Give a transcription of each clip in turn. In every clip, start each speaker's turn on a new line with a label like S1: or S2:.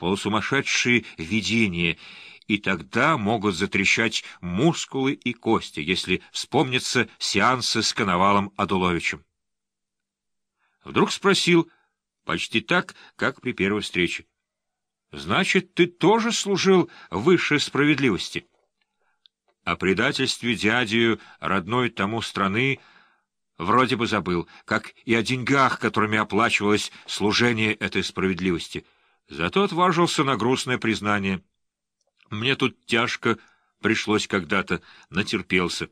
S1: полусумасшедшие видения, и тогда могут затрещать мускулы и кости, если вспомнятся сеансы с Коновалом Адуловичем. Вдруг спросил, почти так, как при первой встрече. — Значит, ты тоже служил высшей справедливости? О предательстве дядю родной тому страны вроде бы забыл, как и о деньгах, которыми оплачивалось служение этой справедливости. Зато отважился на грустное признание. Мне тут тяжко пришлось когда-то, натерпелся.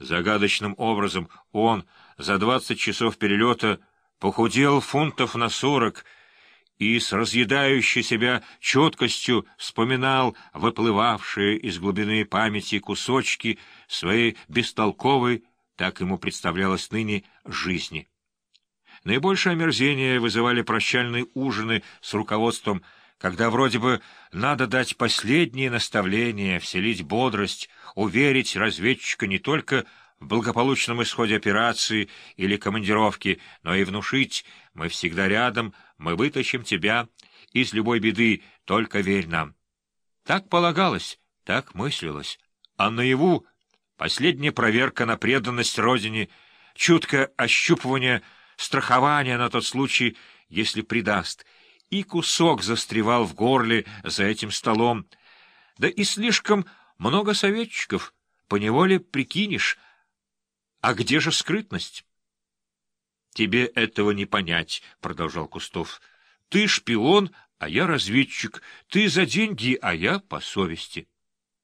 S1: Загадочным образом он за двадцать часов перелета похудел фунтов на сорок и с разъедающей себя четкостью вспоминал выплывавшие из глубины памяти кусочки своей бестолковой, так ему представлялось ныне, жизни. Наибольшее омерзение вызывали прощальные ужины с руководством, когда вроде бы надо дать последние наставления, вселить бодрость, уверить разведчика не только в благополучном исходе операции или командировки, но и внушить «мы всегда рядом, мы вытащим тебя из любой беды, только верь нам». Так полагалось, так мыслилось. А наяву последняя проверка на преданность Родине, чуткое ощупывание, страхование на тот случай, если предаст, и кусок застревал в горле за этим столом, да и слишком много советчиков, поневоле прикинешь — а где же скрытность? — Тебе этого не понять, — продолжал Кустов. — Ты шпион, а я разведчик. Ты за деньги, а я по совести.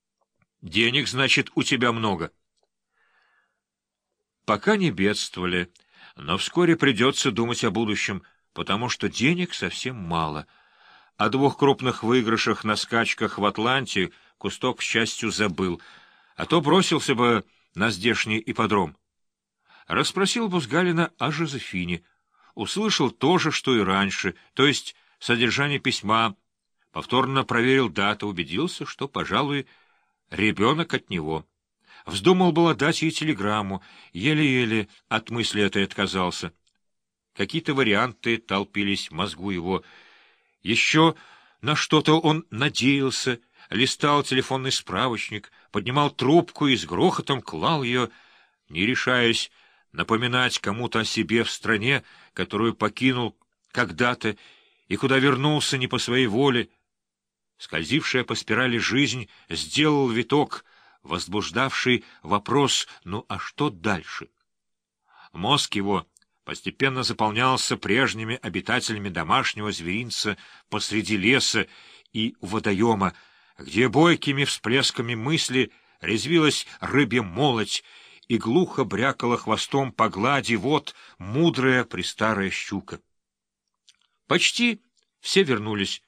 S1: — Денег, значит, у тебя много. Пока не бедствовали, но вскоре придется думать о будущем, потому что денег совсем мало. О двух крупных выигрышах на скачках в Атланте Кустов, к счастью, забыл, а то бросился бы на здешний ипподром. Расспросил Бузгалина о Жозефине. Услышал то же, что и раньше, то есть содержание письма. Повторно проверил дату, убедился, что, пожалуй, ребенок от него. Вздумал было дать ей телеграмму, еле-еле от мысли этой отказался. Какие-то варианты толпились в мозгу его. Еще на что-то он надеялся, листал телефонный справочник, поднимал трубку и с грохотом клал ее, не решаясь напоминать кому-то о себе в стране, которую покинул когда-то и куда вернулся не по своей воле. Скользившая по спирали жизнь сделал виток, возбуждавший вопрос «ну а что дальше?». Мозг его постепенно заполнялся прежними обитателями домашнего зверинца посреди леса и водоема, где бойкими всплесками мысли резвилась рыбья молоть, и глухо брякала хвостом по глади вот мудрая престарая щука. Почти все вернулись.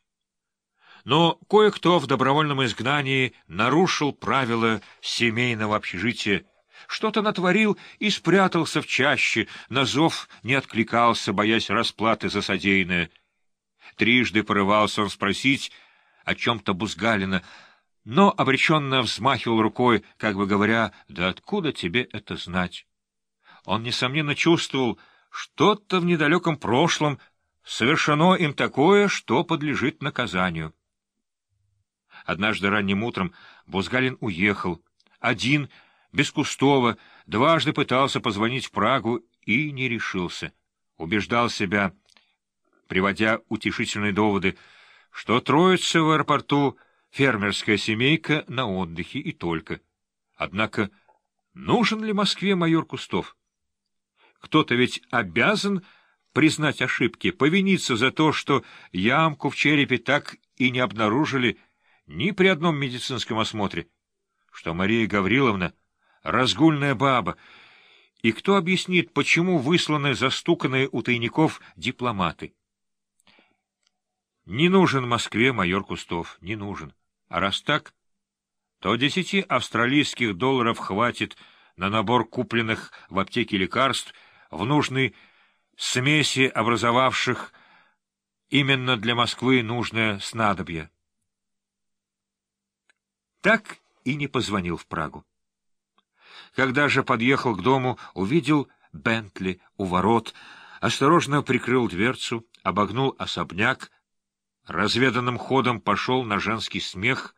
S1: Но кое-кто в добровольном изгнании нарушил правила семейного общежития, что-то натворил и спрятался в чаще, на зов не откликался, боясь расплаты за содеянное. Трижды порывался он спросить о чем-то Бузгалина, но обреченно взмахивал рукой, как бы говоря, «Да откуда тебе это знать?» Он, несомненно, чувствовал, что-то в недалеком прошлом совершено им такое, что подлежит наказанию. Однажды ранним утром Бузгалин уехал, один, без Кустова, дважды пытался позвонить в Прагу и не решился. Убеждал себя, приводя утешительные доводы, что троица в аэропорту — фермерская семейка на отдыхе и только. Однако нужен ли Москве майор Кустов? Кто-то ведь обязан признать ошибки, повиниться за то, что ямку в черепе так и не обнаружили ни при одном медицинском осмотре, что Мария Гавриловна — разгульная баба, и кто объяснит, почему высланы застуканные у тайников дипломаты? Не нужен Москве майор Кустов, не нужен. А раз так, то десяти австралийских долларов хватит на набор купленных в аптеке лекарств в нужной смеси образовавших именно для Москвы нужное снадобье. Так и не позвонил в Прагу. Когда же подъехал к дому, увидел Бентли у ворот, осторожно прикрыл дверцу, обогнул особняк, разведанным ходом пошел на женский смех,